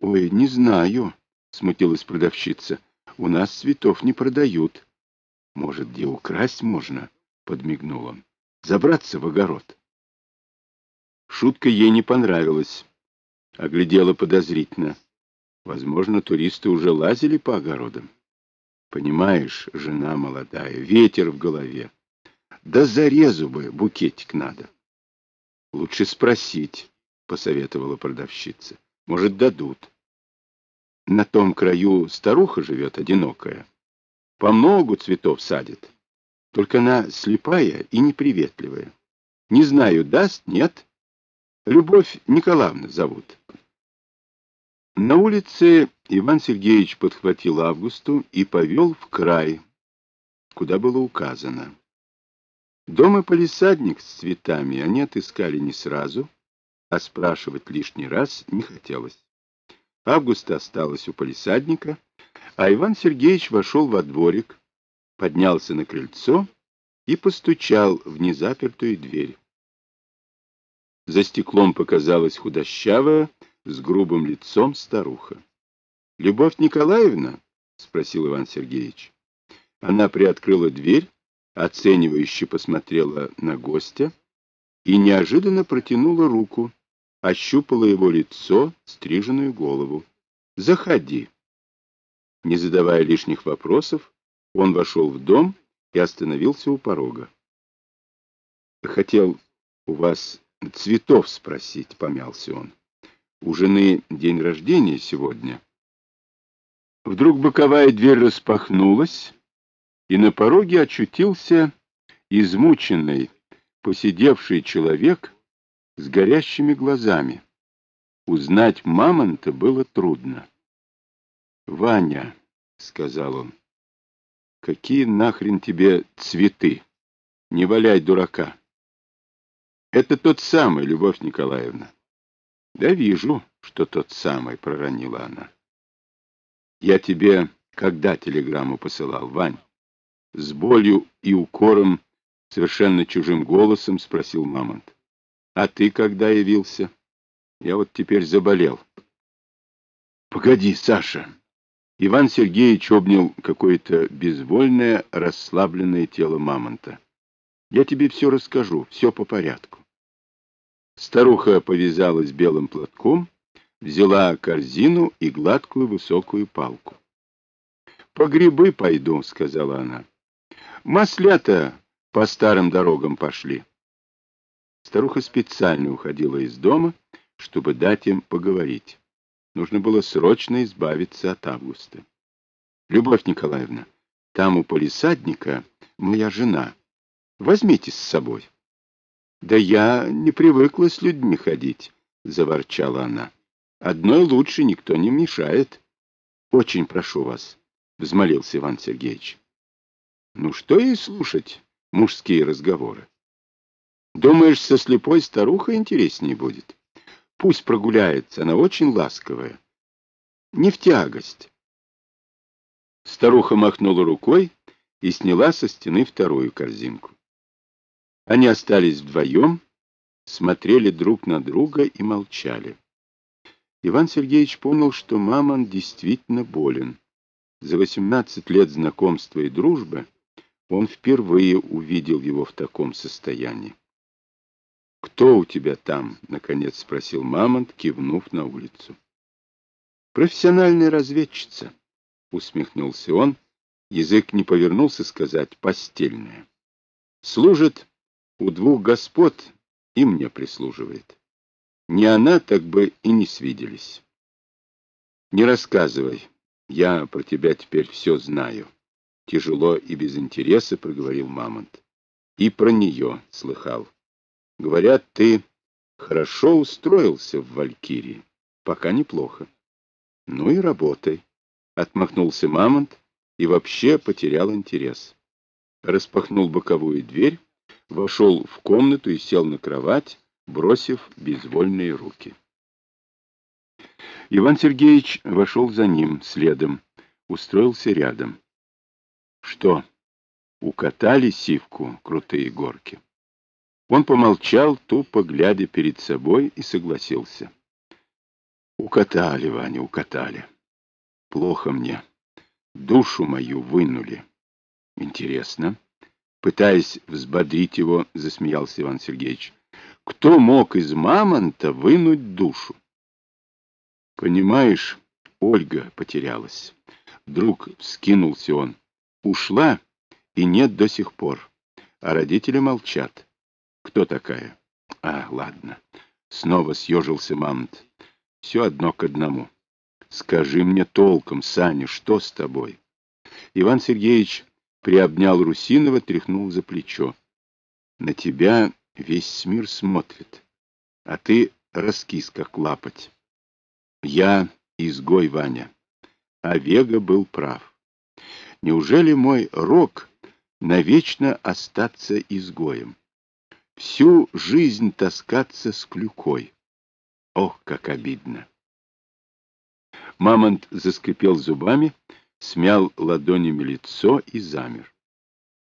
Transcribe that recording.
— Ой, не знаю, — смутилась продавщица. — У нас цветов не продают. — Может, где украсть можно? — подмигнул он. — Забраться в огород. Шутка ей не понравилась. Оглядела подозрительно. Возможно, туристы уже лазили по огородам. Понимаешь, жена молодая, ветер в голове. Да зарезу бы, букетик надо. Лучше спросить, посоветовала продавщица. Может, дадут. На том краю старуха живет одинокая. По многу цветов садит. Только она слепая и неприветливая. Не знаю, даст, нет. Любовь Николаевна зовут. На улице Иван Сергеевич подхватил Августу и повел в край, куда было указано. Дом и полисадник с цветами они отыскали не сразу, а спрашивать лишний раз не хотелось. Августа осталась у полисадника, а Иван Сергеевич вошел во дворик, поднялся на крыльцо и постучал в незапертую дверь. За стеклом показалась худощавая, с грубым лицом старуха. — Любовь Николаевна? — спросил Иван Сергеевич. Она приоткрыла дверь, оценивающе посмотрела на гостя и неожиданно протянула руку, ощупала его лицо, стриженную голову. «Заходи». Не задавая лишних вопросов, он вошел в дом и остановился у порога. «Хотел у вас цветов спросить», — помялся он. «У жены день рождения сегодня». Вдруг боковая дверь распахнулась, и на пороге очутился измученный, посидевший человек с горящими глазами. Узнать мамонта было трудно. — Ваня, — сказал он, — какие нахрен тебе цветы? Не валяй дурака. — Это тот самый, Любовь Николаевна. — Да вижу, что тот самый, — проронила она. — Я тебе когда телеграмму посылал, Вань? С болью и укором, совершенно чужим голосом спросил Мамонт. А ты когда явился? Я вот теперь заболел. Погоди, Саша. Иван Сергеевич обнял какое-то безвольное, расслабленное тело мамонта. Я тебе все расскажу, все по порядку. Старуха повязалась белым платком, взяла корзину и гладкую высокую палку. — По грибы пойду, — сказала она. — Маслята по старым дорогам пошли. Старуха специально уходила из дома, чтобы дать им поговорить. Нужно было срочно избавиться от Августа. — Любовь Николаевна, там у полисадника моя жена. Возьмите с собой. — Да я не привыкла с людьми ходить, — заворчала она. — Одной лучше никто не мешает. — Очень прошу вас, — взмолился Иван Сергеевич. — Ну что и слушать мужские разговоры. Думаешь, со слепой старухой интереснее будет? Пусть прогуляется, она очень ласковая. Не в тягость. Старуха махнула рукой и сняла со стены вторую корзинку. Они остались вдвоем, смотрели друг на друга и молчали. Иван Сергеевич понял, что мамон действительно болен. За 18 лет знакомства и дружбы он впервые увидел его в таком состоянии. «Кто у тебя там?» — наконец спросил Мамонт, кивнув на улицу. «Профессиональная разведчица», — усмехнулся он. Язык не повернулся сказать «постельная». «Служит у двух господ и мне прислуживает. Не она, так бы и не свиделись». «Не рассказывай, я про тебя теперь все знаю», — тяжело и без интереса проговорил Мамонт. «И про нее слыхал». Говорят, ты хорошо устроился в Валькирии. Пока неплохо. Ну и работай. Отмахнулся Мамонт и вообще потерял интерес. Распахнул боковую дверь, вошел в комнату и сел на кровать, бросив безвольные руки. Иван Сергеевич вошел за ним следом, устроился рядом. Что, укатали сивку крутые горки? Он помолчал, тупо глядя перед собой, и согласился. Укатали, Ваня, укатали. Плохо мне. Душу мою вынули. Интересно. Пытаясь взбодрить его, засмеялся Иван Сергеевич. Кто мог из мамонта вынуть душу? Понимаешь, Ольга потерялась. Вдруг вскинулся он. Ушла и нет до сих пор. А родители молчат. Кто такая? А, ладно. Снова съежился мамонт. Все одно к одному. Скажи мне толком, Саня, что с тобой? Иван Сергеевич приобнял Русинова, тряхнул за плечо. На тебя весь мир смотрит, а ты раскис, как лапоть. Я изгой, Ваня, а Вега был прав. Неужели мой рок навечно остаться изгоем? Всю жизнь таскаться с клюкой. Ох, как обидно! Мамонт заскрипел зубами, смял ладонями лицо и замер.